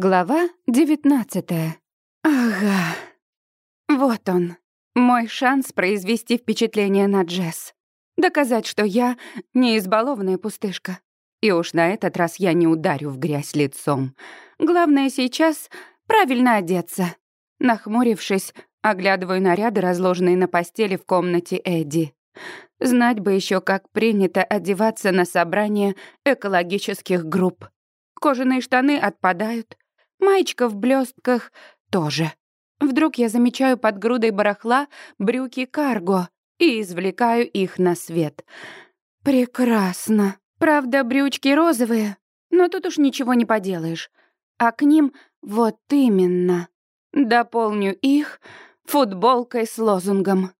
Глава девятнадцатая. Ага. Вот он. Мой шанс произвести впечатление на Джесс. Доказать, что я не избалованная пустышка. И уж на этот раз я не ударю в грязь лицом. Главное сейчас правильно одеться. Нахмурившись, оглядываю наряды, разложенные на постели в комнате Эдди. Знать бы еще, как принято одеваться на собрание экологических групп. Кожаные штаны отпадают, маечка в блестках тоже. Вдруг я замечаю под грудой барахла брюки карго и извлекаю их на свет. Прекрасно. Правда, брючки розовые, но тут уж ничего не поделаешь. А к ним вот именно. Дополню их футболкой с лозунгом.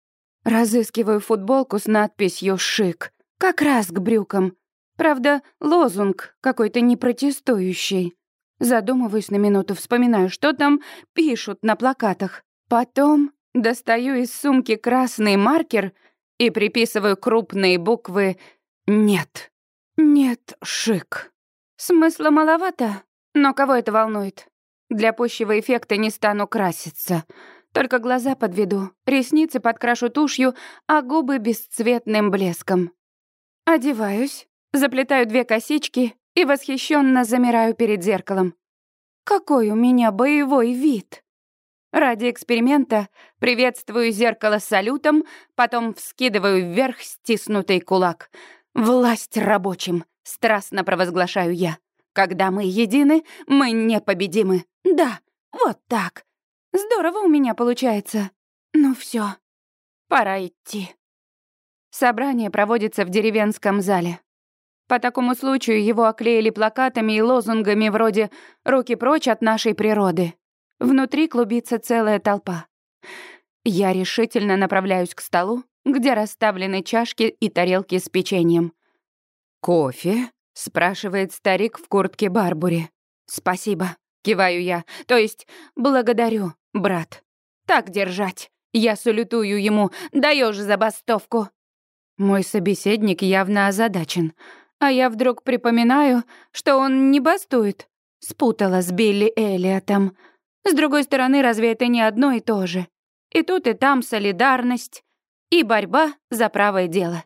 Разыскиваю футболку с надписью «Шик». Как раз к брюкам. Правда, лозунг какой-то непротестующий. Задумываюсь на минуту, вспоминаю, что там пишут на плакатах. Потом достаю из сумки красный маркер и приписываю крупные буквы «Нет». «Нет, шик». Смысла маловато, но кого это волнует? Для пущего эффекта не стану краситься. Только глаза подведу, ресницы подкрашу тушью, а губы бесцветным блеском. Одеваюсь, заплетаю две косички и восхищенно замираю перед зеркалом. Какой у меня боевой вид! Ради эксперимента приветствую зеркало салютом, потом вскидываю вверх стиснутый кулак. «Власть рабочим!» — страстно провозглашаю я. «Когда мы едины, мы непобедимы. Да, вот так. Здорово у меня получается. Ну все, пора идти». Собрание проводится в деревенском зале. По такому случаю его оклеили плакатами и лозунгами вроде «Руки прочь от нашей природы». Внутри клубится целая толпа. Я решительно направляюсь к столу, где расставлены чашки и тарелки с печеньем. «Кофе?» — спрашивает старик в куртке Барбури. «Спасибо», — киваю я. «То есть благодарю, брат. Так держать. Я салютую ему. Даешь забастовку». Мой собеседник явно озадачен. А я вдруг припоминаю, что он не бастует. Спутала с Билли Эллиотом. С другой стороны, разве это не одно и то же? И тут, и там солидарность, и борьба за правое дело.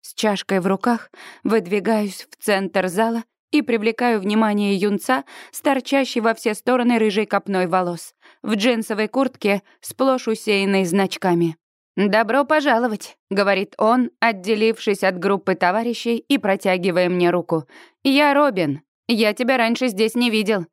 С чашкой в руках выдвигаюсь в центр зала и привлекаю внимание юнца с торчащей во все стороны рыжей копной волос, в джинсовой куртке, сплошь усеянной значками. «Добро пожаловать», — говорит он, отделившись от группы товарищей и протягивая мне руку. «Я Робин. Я тебя раньше здесь не видел».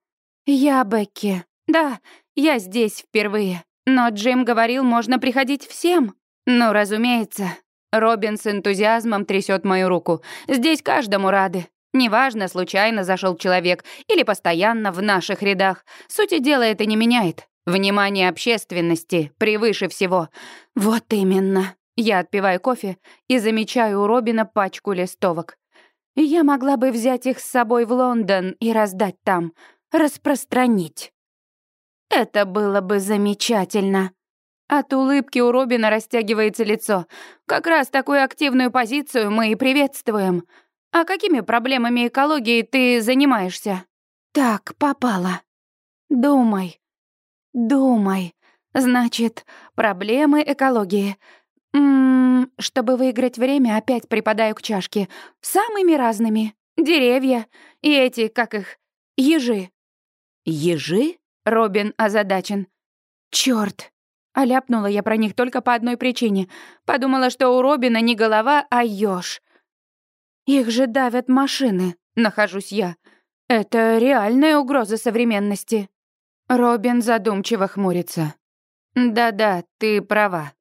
«Я Бекки. Да, я здесь впервые. Но Джим говорил, можно приходить всем». «Ну, разумеется». Робин с энтузиазмом трясет мою руку. «Здесь каждому рады. Неважно, случайно зашел человек или постоянно в наших рядах. Сути дела это не меняет. Внимание общественности превыше всего. Вот именно. Я отпиваю кофе и замечаю у Робина пачку листовок. Я могла бы взять их с собой в Лондон и раздать там, распространить. Это было бы замечательно. От улыбки у Робина растягивается лицо. Как раз такую активную позицию мы и приветствуем. А какими проблемами экологии ты занимаешься? Так, попала. Думай, Думай. Значит, проблемы экологии. М -м, чтобы выиграть время, опять припадаю к чашке. Самыми разными. Деревья и эти, как их, ежи. Ежи? Робин озадачен. Чёрт. А ляпнула я про них только по одной причине. Подумала, что у Робина не голова, а ёж. Их же давят машины, нахожусь я. Это реальная угроза современности. Робин задумчиво хмурится. «Да-да, ты права.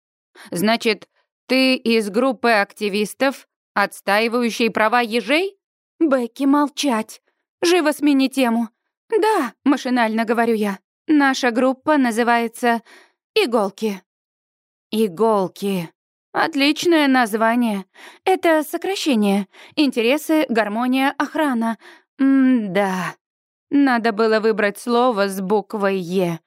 Значит, ты из группы активистов, отстаивающей права ежей?» «Бекки, молчать. Живо смени тему». «Да», — машинально говорю я. «Наша группа называется «Иголки». «Иголки». Отличное название. Это сокращение. Интересы, гармония, охрана. М-да. Надо было выбрать слово с буквой «Е».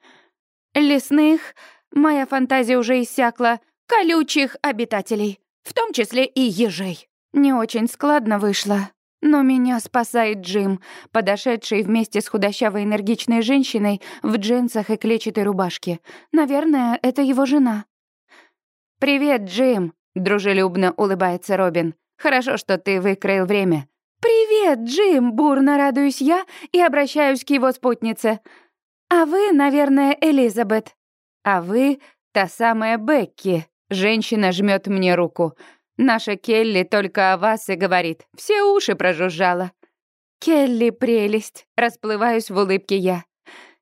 Лесных, моя фантазия уже иссякла, колючих обитателей, в том числе и ежей. Не очень складно вышло, Но меня спасает Джим, подошедший вместе с худощавой энергичной женщиной в джинсах и клетчатой рубашке. Наверное, это его жена. «Привет, Джим!» — дружелюбно улыбается Робин. «Хорошо, что ты выкроил время». «Привет, Джим!» — бурно радуюсь я и обращаюсь к его спутнице. «А вы, наверное, Элизабет. А вы — та самая Бекки». Женщина жмет мне руку. Наша Келли только о вас и говорит. Все уши прожужжала. «Келли, прелесть!» — расплываюсь в улыбке я.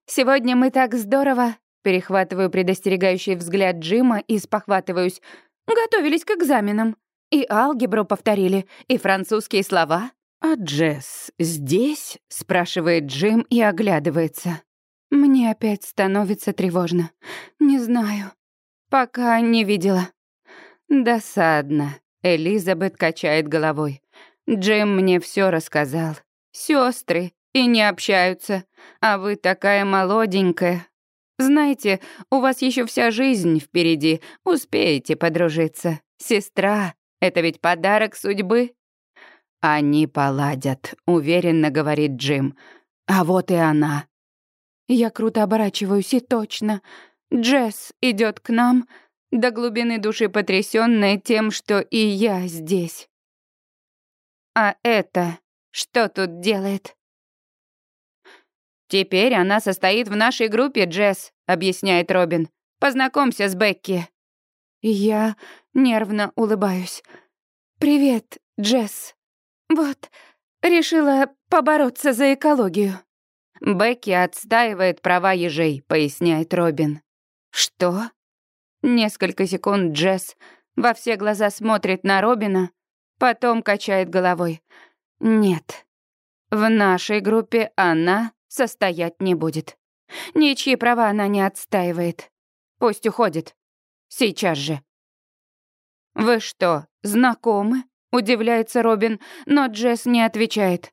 «Сегодня мы так здорово...» Перехватываю предостерегающий взгляд Джима и спохватываюсь. Готовились к экзаменам. И алгебру повторили, и французские слова. «А Джесс здесь?» — спрашивает Джим и оглядывается. Мне опять становится тревожно. Не знаю. Пока не видела. Досадно. Элизабет качает головой. Джим мне все рассказал. Сестры и не общаются, а вы такая молоденькая. Знаете, у вас еще вся жизнь впереди, успеете подружиться. Сестра — это ведь подарок судьбы. Они поладят, уверенно говорит Джим. А вот и она. Я круто оборачиваюсь, и точно. Джесс идет к нам, до глубины души потрясённая тем, что и я здесь. А это что тут делает? «Теперь она состоит в нашей группе, Джесс», — объясняет Робин. «Познакомься с Бекки». Я нервно улыбаюсь. «Привет, Джесс. Вот, решила побороться за экологию». «Бекки отстаивает права ежей», — поясняет Робин. «Что?» Несколько секунд Джесс во все глаза смотрит на Робина, потом качает головой. «Нет, в нашей группе она состоять не будет. Ничьи права она не отстаивает. Пусть уходит. Сейчас же». «Вы что, знакомы?» — удивляется Робин, но Джесс не отвечает.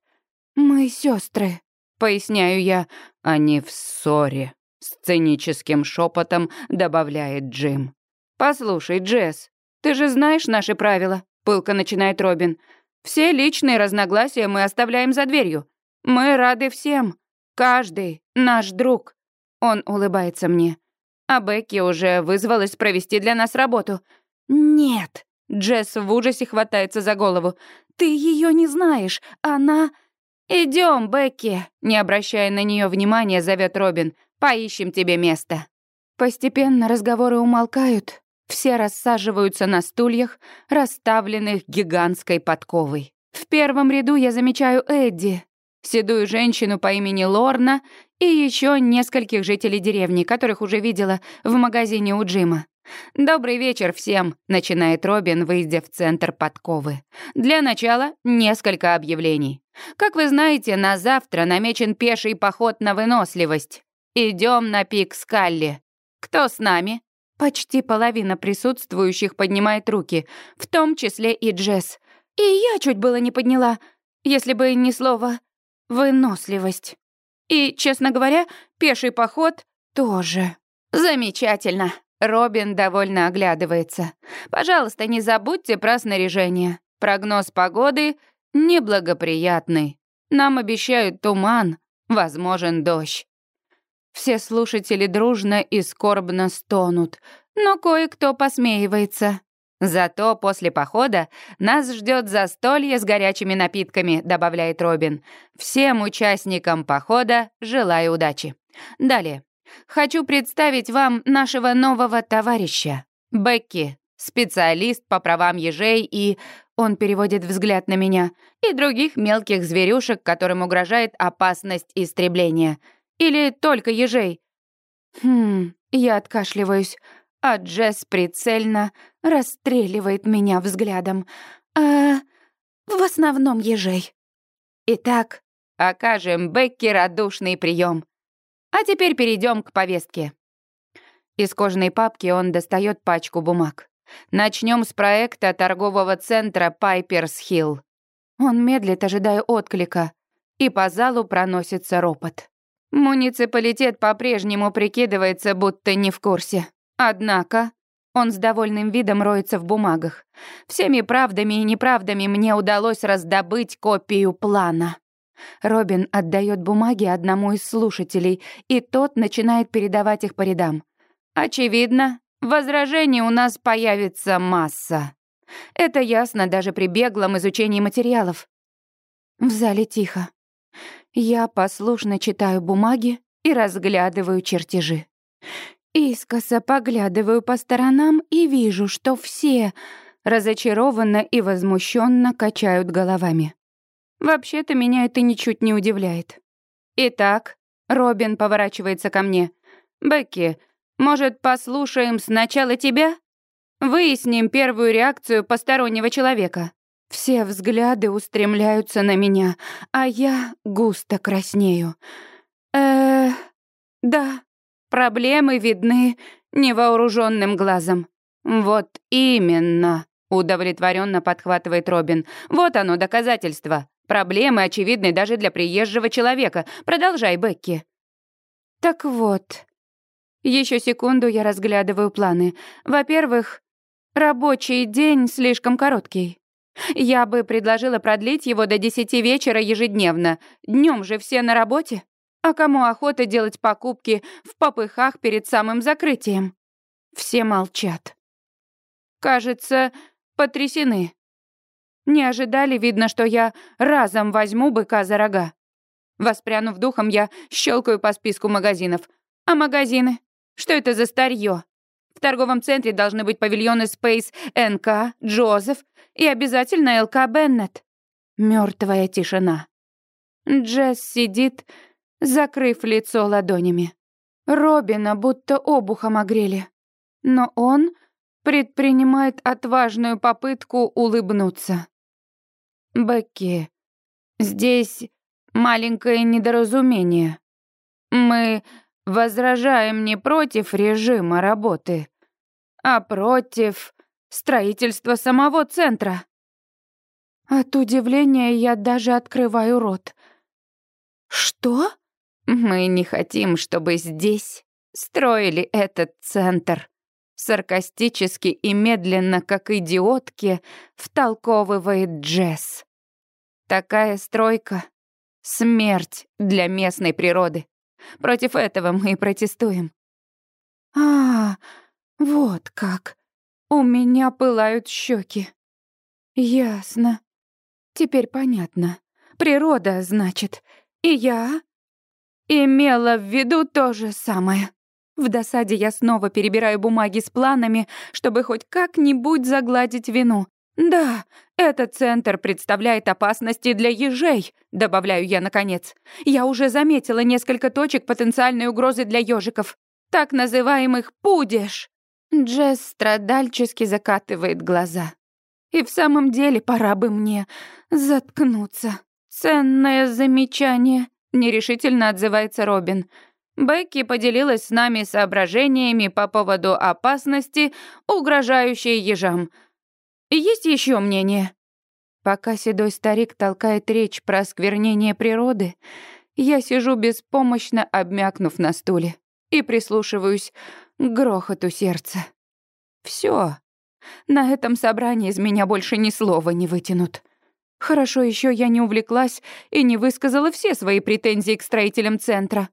«Мы сестры, поясняю я. «Они в ссоре», Сценическим шепотом добавляет Джим. «Послушай, Джесс, ты же знаешь наши правила», — пылко начинает Робин. «Все личные разногласия мы оставляем за дверью. Мы рады всем. Каждый наш друг». Он улыбается мне. А Бекки уже вызвалась провести для нас работу. «Нет!» Джесс в ужасе хватается за голову. «Ты ее не знаешь. Она...» Идем, Бекки!» Не обращая на нее внимания, зовет Робин. Поищем тебе место». Постепенно разговоры умолкают, все рассаживаются на стульях, расставленных гигантской подковой. В первом ряду я замечаю Эдди, седую женщину по имени Лорна и еще нескольких жителей деревни, которых уже видела в магазине у Джима. «Добрый вечер всем», — начинает Робин, выйдя в центр подковы. Для начала несколько объявлений. Как вы знаете, на завтра намечен пеший поход на выносливость. Идем на пик Скалли. Кто с нами?» Почти половина присутствующих поднимает руки, в том числе и Джесс. И я чуть было не подняла, если бы не слово «выносливость». И, честно говоря, пеший поход тоже. Замечательно. Робин довольно оглядывается. Пожалуйста, не забудьте про снаряжение. Прогноз погоды неблагоприятный. Нам обещают туман, возможен дождь. Все слушатели дружно и скорбно стонут, но кое-кто посмеивается. «Зато после похода нас ждет застолье с горячими напитками», — добавляет Робин. «Всем участникам похода желаю удачи. Далее. Хочу представить вам нашего нового товарища. Бекки, специалист по правам ежей и...» Он переводит взгляд на меня. «И других мелких зверюшек, которым угрожает опасность истребления». Или только ежей? Хм, я откашливаюсь, а Джесс прицельно расстреливает меня взглядом. А в основном ежей. Итак, окажем Бекки радушный прием. А теперь перейдем к повестке. Из кожаной папки он достает пачку бумаг. Начнем с проекта торгового центра Пайперс Хилл. Он медлит, ожидая отклика, и по залу проносится ропот. Муниципалитет по-прежнему прикидывается, будто не в курсе. Однако Он с довольным видом роется в бумагах. Всеми правдами и неправдами мне удалось раздобыть копию плана. Робин отдает бумаги одному из слушателей, и тот начинает передавать их по рядам. Очевидно, возражений у нас появится масса. Это ясно даже при беглом изучении материалов. В зале тихо. Я послушно читаю бумаги и разглядываю чертежи. Искоса поглядываю по сторонам и вижу, что все разочарованно и возмущенно качают головами. Вообще-то меня это ничуть не удивляет. Итак, Робин поворачивается ко мне. «Бекки, может, послушаем сначала тебя? Выясним первую реакцию постороннего человека». Все взгляды устремляются на меня, а я густо краснею. э да, проблемы видны невооруженным глазом. Вот именно, удовлетворенно подхватывает Робин. Вот оно доказательство. Проблемы очевидны даже для приезжего человека. Продолжай, Бекки. Так вот. Еще секунду я разглядываю планы. Во-первых, рабочий день слишком короткий. Я бы предложила продлить его до десяти вечера ежедневно. Днем же все на работе. А кому охота делать покупки в попыхах перед самым закрытием? Все молчат. Кажется, потрясены. Не ожидали, видно, что я разом возьму быка за рога. Воспрянув духом, я щелкаю по списку магазинов. А магазины? Что это за старье? В торговом центре должны быть павильоны Space НК, Джозеф и обязательно ЛК Беннет. Мертвая тишина. Джесс сидит, закрыв лицо ладонями. Робина будто обухом огрели. Но он предпринимает отважную попытку улыбнуться. «Бекки, здесь маленькое недоразумение. Мы возражаем не против режима работы, а против строительства самого центра». От удивления я даже открываю рот. «Что?» «Мы не хотим, чтобы здесь строили этот центр», Саркастически и медленно, как идиотки, втолковывает Джесс. Такая стройка — смерть для местной природы. Против этого мы и протестуем. А, вот как. У меня пылают щеки. Ясно. Теперь понятно. Природа, значит. И я имела в виду то же самое. В досаде я снова перебираю бумаги с планами, чтобы хоть как-нибудь загладить вину. «Да, этот центр представляет опасности для ежей», — добавляю я наконец. «Я уже заметила несколько точек потенциальной угрозы для ежиков, так называемых пудеш». Джесс страдальчески закатывает глаза. «И в самом деле пора бы мне заткнуться». «Ценное замечание», — нерешительно отзывается Робин. Бекки поделилась с нами соображениями по поводу опасности, угрожающей ежам. Есть еще мнение? Пока седой старик толкает речь про осквернение природы, я сижу беспомощно, обмякнув на стуле, и прислушиваюсь к грохоту сердца. Все. На этом собрании из меня больше ни слова не вытянут. Хорошо еще я не увлеклась и не высказала все свои претензии к строителям центра.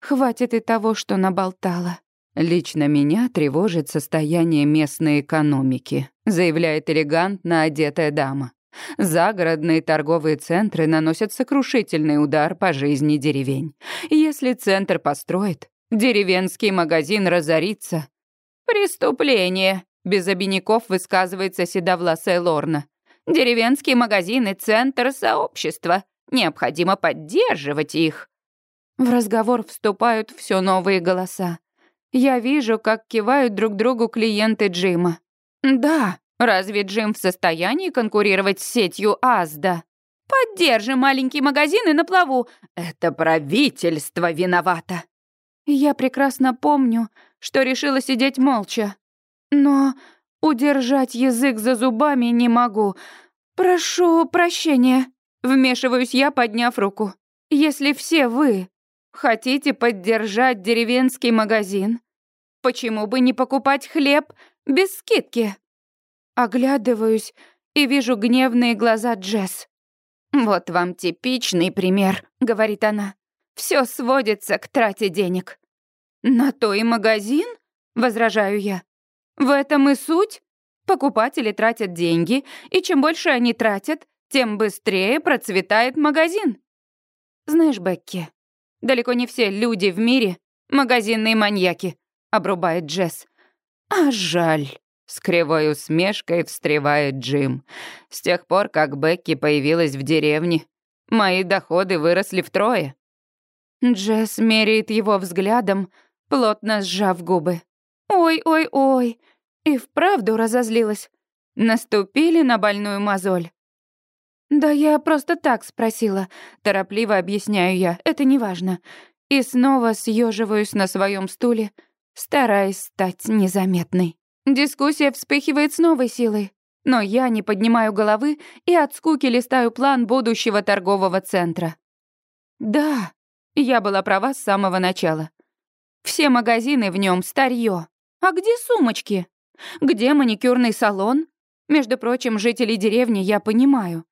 Хватит и того, что наболтала. Лично меня тревожит состояние местной экономики, заявляет элегантно одетая дама. Загородные торговые центры наносят сокрушительный удар по жизни деревень. Если центр построит, деревенский магазин разорится. «Преступление», — без обиняков высказывается седовласая Лорна. «Деревенские магазины — центр сообщества. Необходимо поддерживать их». В разговор вступают все новые голоса. Я вижу, как кивают друг другу клиенты Джима. Да, разве Джим в состоянии конкурировать с сетью Азда? Поддержим маленькие магазины на плаву. Это правительство виновато. Я прекрасно помню, что решила сидеть молча. Но удержать язык за зубами не могу. Прошу прощения. Вмешиваюсь я, подняв руку. Если все вы Хотите поддержать деревенский магазин? Почему бы не покупать хлеб Без скидки. Оглядываюсь и вижу гневные глаза Джесс. «Вот вам типичный пример», — говорит она. Все сводится к трате денег». «На то и магазин?» — возражаю я. «В этом и суть. Покупатели тратят деньги, и чем больше они тратят, тем быстрее процветает магазин». «Знаешь, Бекки, далеко не все люди в мире магазинные маньяки», — обрубает Джесс. «А жаль». С кривой усмешкой встревает Джим. С тех пор, как Бекки появилась в деревне, мои доходы выросли втрое. Джесс меряет его взглядом, плотно сжав губы. «Ой-ой-ой!» И вправду разозлилась. Наступили на больную мозоль. «Да я просто так спросила», — торопливо объясняю я, это неважно. И снова съеживаюсь на своем стуле, стараясь стать незаметной. Дискуссия вспыхивает с новой силой, но я не поднимаю головы и от скуки листаю план будущего торгового центра. Да, я была права с самого начала. Все магазины в нем старье. А где сумочки? Где маникюрный салон? Между прочим, жителей деревни я понимаю.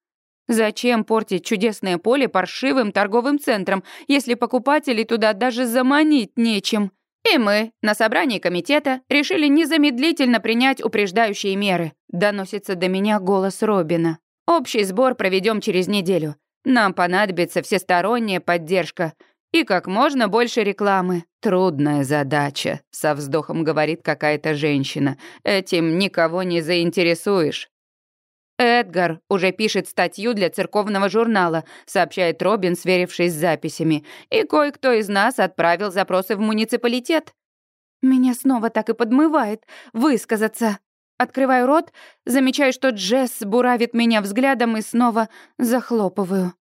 Зачем портить чудесное поле паршивым торговым центром, если покупателей туда даже заманить нечем? И мы на собрании комитета решили незамедлительно принять упреждающие меры. Доносится до меня голос Робина. Общий сбор проведем через неделю. Нам понадобится всесторонняя поддержка и как можно больше рекламы. Трудная задача, со вздохом говорит какая-то женщина. Этим никого не заинтересуешь. Эдгар уже пишет статью для церковного журнала, сообщает Робин, сверившись с записями. И кое-кто из нас отправил запросы в муниципалитет. Меня снова так и подмывает высказаться. Открываю рот, замечаю, что Джесс буравит меня взглядом и снова захлопываю.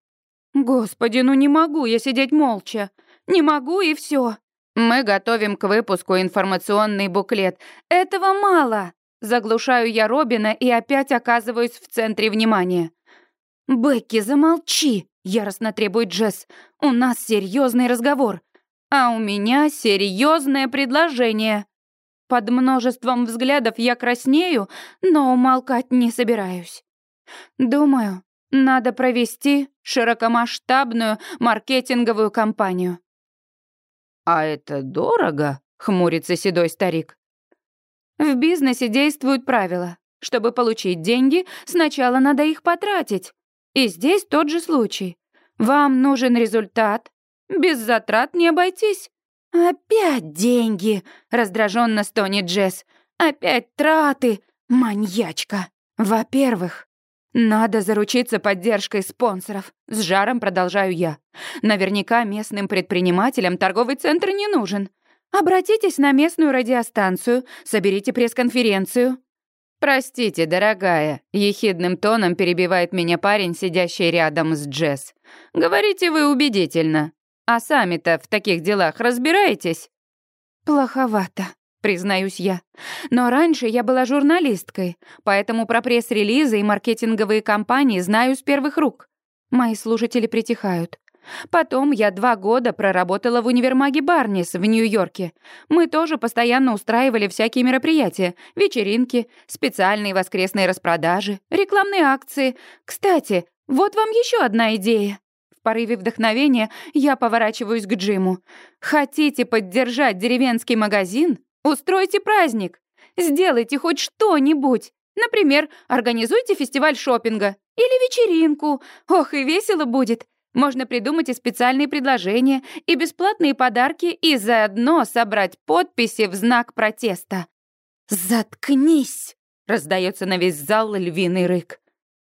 Господи, ну не могу я сидеть молча. Не могу и все. Мы готовим к выпуску информационный буклет. Этого мало. Заглушаю я Робина и опять оказываюсь в центре внимания. «Бекки, замолчи!» — яростно требует Джесс. «У нас серьезный разговор, а у меня серьезное предложение». Под множеством взглядов я краснею, но умолкать не собираюсь. Думаю, надо провести широкомасштабную маркетинговую кампанию. «А это дорого?» — хмурится седой старик. В бизнесе действуют правила. Чтобы получить деньги, сначала надо их потратить. И здесь тот же случай. Вам нужен результат. Без затрат не обойтись. «Опять деньги!» — раздраженно стонет Джесс. «Опять траты! Маньячка!» «Во-первых, надо заручиться поддержкой спонсоров. С жаром продолжаю я. Наверняка местным предпринимателям торговый центр не нужен. Обратитесь на местную радиостанцию, соберите пресс-конференцию». «Простите, дорогая», — ехидным тоном перебивает меня парень, сидящий рядом с Джесс. «Говорите вы убедительно. А сами-то в таких делах разбираетесь?» «Плоховато», признаюсь я. Но раньше я была журналисткой, поэтому про пресс-релизы и маркетинговые кампании знаю с первых рук. Мои слушатели притихают. Потом я два года проработала в универмаге Барнис в Нью-Йорке. Мы тоже постоянно устраивали всякие мероприятия, вечеринки, специальные воскресные распродажи, рекламные акции. Кстати, вот вам еще одна идея. В порыве вдохновения я поворачиваюсь к Джиму. Хотите поддержать деревенский магазин? Устройте праздник. Сделайте хоть что-нибудь. Например, организуйте фестиваль шопинга или вечеринку. Ох, и весело будет. Можно придумать и специальные предложения, и бесплатные подарки, и заодно собрать подписи в знак протеста. «Заткнись!» — раздается на весь зал львиный рык.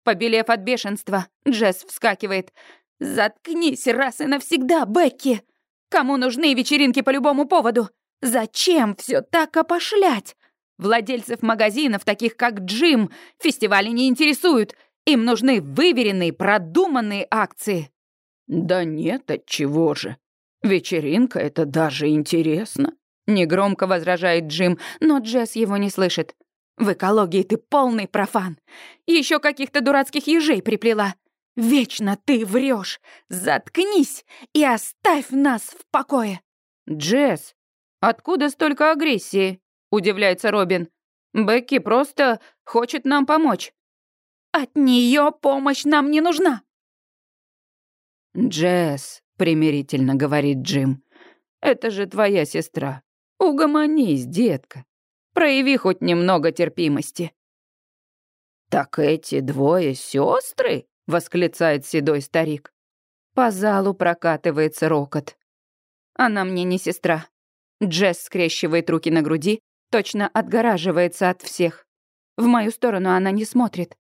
Побелев от бешенства, Джесс вскакивает. «Заткнись раз и навсегда, Бекки! Кому нужны вечеринки по любому поводу? Зачем все так опошлять? Владельцев магазинов, таких как Джим, фестивали не интересуют. Им нужны выверенные, продуманные акции. «Да нет, от чего же? Вечеринка — это даже интересно», — негромко возражает Джим, но Джесс его не слышит. «В экологии ты полный профан. Еще каких-то дурацких ежей приплела. Вечно ты врешь. Заткнись и оставь нас в покое». «Джесс, откуда столько агрессии?» — удивляется Робин. Бекки просто хочет нам помочь». «От нее помощь нам не нужна!» «Джесс», — примирительно говорит Джим, — «это же твоя сестра. Угомонись, детка. Прояви хоть немного терпимости». «Так эти двое сестры? восклицает седой старик. По залу прокатывается рокот. «Она мне не сестра». Джесс скрещивает руки на груди, точно отгораживается от всех. В мою сторону она не смотрит.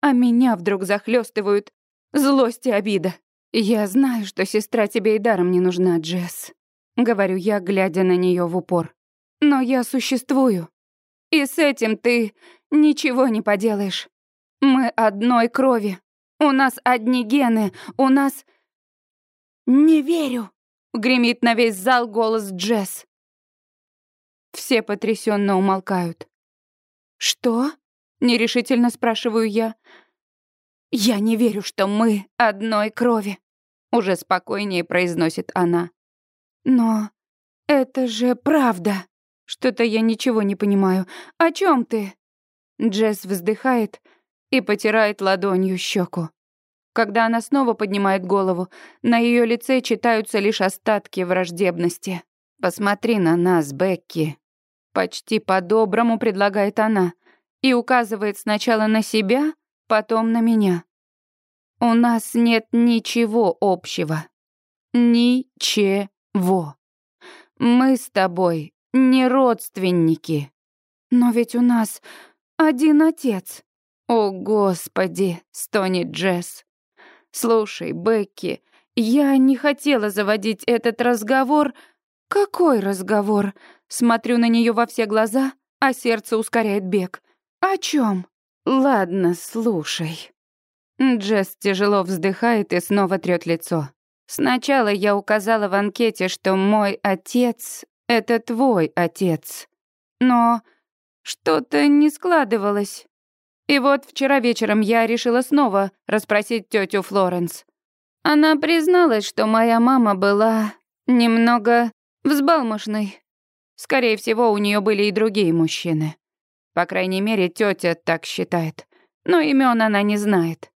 А меня вдруг захлестывают злость и обида. «Я знаю, что сестра тебе и даром не нужна, Джесс», — говорю я, глядя на нее в упор. «Но я существую. И с этим ты ничего не поделаешь. Мы одной крови. У нас одни гены. У нас...» «Не верю», — гремит на весь зал голос Джесс. Все потрясенно умолкают. «Что?» — нерешительно спрашиваю я. «Я не верю, что мы одной крови», — уже спокойнее произносит она. «Но это же правда. Что-то я ничего не понимаю. О чем ты?» Джесс вздыхает и потирает ладонью щеку. Когда она снова поднимает голову, на ее лице читаются лишь остатки враждебности. «Посмотри на нас, Бекки». Почти по-доброму предлагает она и указывает сначала на себя, потом на меня. У нас нет ничего общего. Ничего. Мы с тобой не родственники. Но ведь у нас один отец. О, Господи, стонет Джесс. Слушай, Бекки, я не хотела заводить этот разговор. Какой разговор? Смотрю на нее во все глаза, а сердце ускоряет бег. О чем? Ладно, слушай. Джесс тяжело вздыхает и снова трёт лицо. Сначала я указала в анкете, что мой отец — это твой отец. Но что-то не складывалось. И вот вчера вечером я решила снова расспросить тетю Флоренс. Она призналась, что моя мама была немного взбалмошной. Скорее всего, у нее были и другие мужчины. По крайней мере, тетя так считает. Но имен она не знает.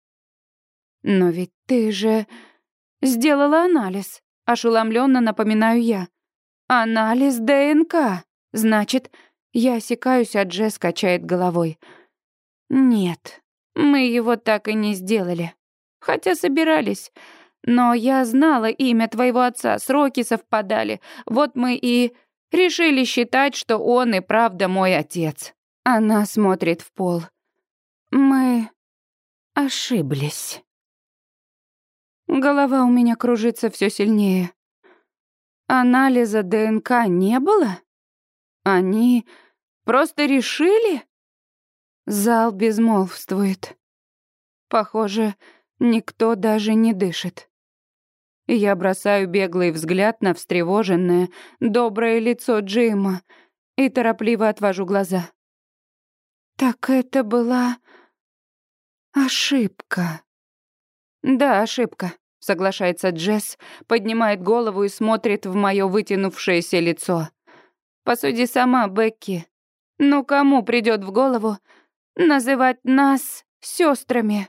Но ведь ты же сделала анализ, ошеломленно напоминаю я. Анализ ДНК. Значит, я осекаюсь, а Джесс качает головой. Нет, мы его так и не сделали. Хотя собирались. Но я знала имя твоего отца, сроки совпадали. Вот мы и решили считать, что он и правда мой отец. Она смотрит в пол. Мы ошиблись. Голова у меня кружится все сильнее. Анализа ДНК не было? Они просто решили? Зал безмолвствует. Похоже, никто даже не дышит. Я бросаю беглый взгляд на встревоженное, доброе лицо Джима и торопливо отвожу глаза. Так это была ошибка. Да, ошибка, соглашается Джесс, поднимает голову и смотрит в мое вытянувшееся лицо. Посуди сама, Бекки. Ну кому придет в голову называть нас сестрами?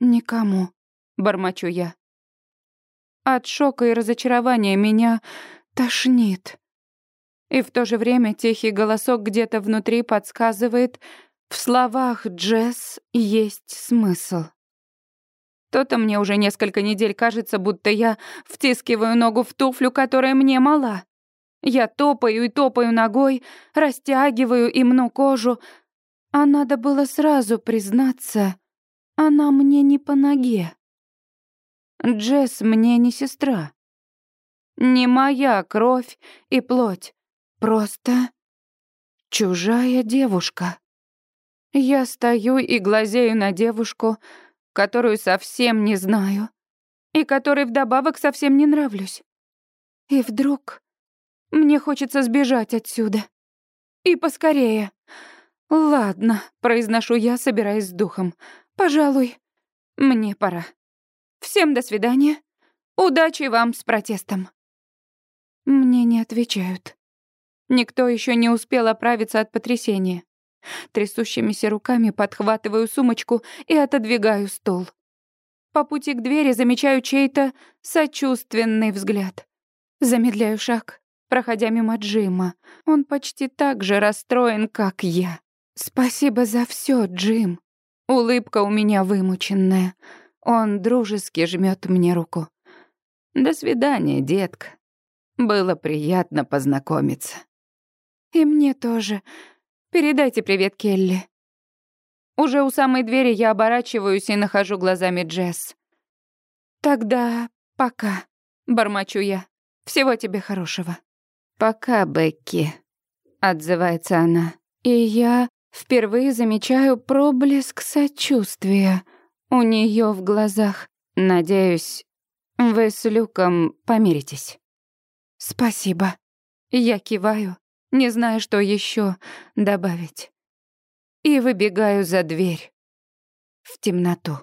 Никому, бормочу я. От шока и разочарования меня тошнит. И в то же время тихий голосок где-то внутри подсказывает, в словах Джесс есть смысл. То-то мне уже несколько недель кажется, будто я втискиваю ногу в туфлю, которая мне мала. Я топаю и топаю ногой, растягиваю и мну кожу, а надо было сразу признаться, она мне не по ноге. Джесс мне не сестра. Не моя кровь и плоть. Просто чужая девушка. Я стою и глазею на девушку, которую совсем не знаю, и которой вдобавок совсем не нравлюсь. И вдруг мне хочется сбежать отсюда. И поскорее. «Ладно», — произношу я, собираясь с духом. «Пожалуй, мне пора. Всем до свидания. Удачи вам с протестом». Мне не отвечают. Никто еще не успел оправиться от потрясения. Трясущимися руками подхватываю сумочку и отодвигаю стул. По пути к двери замечаю чей-то сочувственный взгляд. Замедляю шаг, проходя мимо Джима. Он почти так же расстроен, как я. «Спасибо за все, Джим». Улыбка у меня вымученная. Он дружески жмет мне руку. «До свидания, детка. Было приятно познакомиться». «И мне тоже. Передайте привет Келли». Уже у самой двери я оборачиваюсь и нахожу глазами Джесс. «Тогда пока», — бормочу я. «Всего тебе хорошего». «Пока, Бекки», — отзывается она. И я впервые замечаю проблеск сочувствия у нее в глазах. «Надеюсь, вы с Люком помиритесь». «Спасибо». Я киваю, не знаю, что еще добавить. И выбегаю за дверь в темноту.